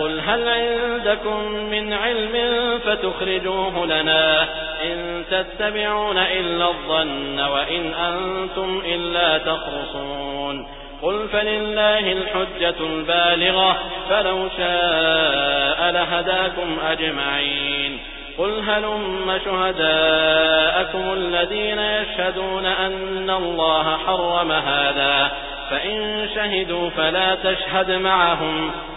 قل هل عندكم من علم فتخرجوه لنا إن تتبعون إلا الظن وإن أنتم إلا تخرصون قل فلله الحجة البالغة فلو شاء لهداكم أجمعين قل هلم شهداءكم الذين يشهدون أن الله حرم هذا فإن شهدوا فلا تشهد معهم